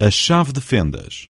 a chave de fendas.